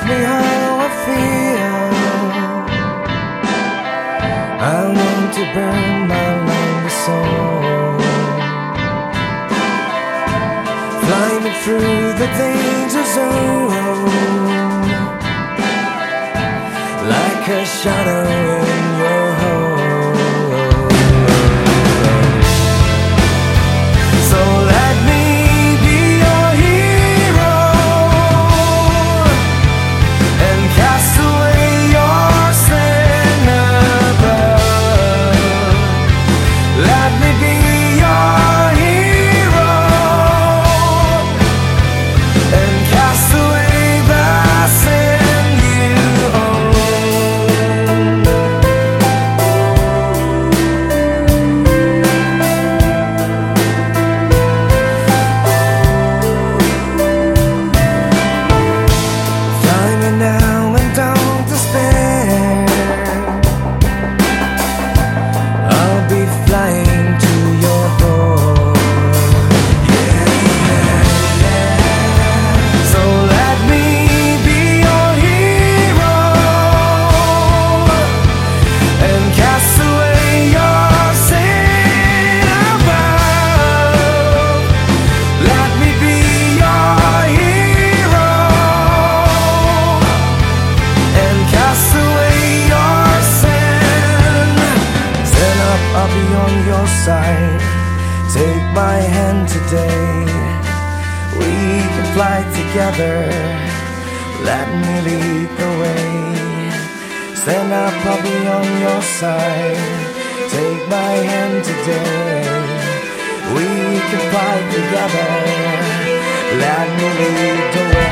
me how I feel. I want to burn my lonely soul. Fly me through the danger zone. Side. Take my hand today. We can fly together. Let me lead the way. Stand up, I'll be on your side. Take my hand today. We can fly together. Let me lead the way.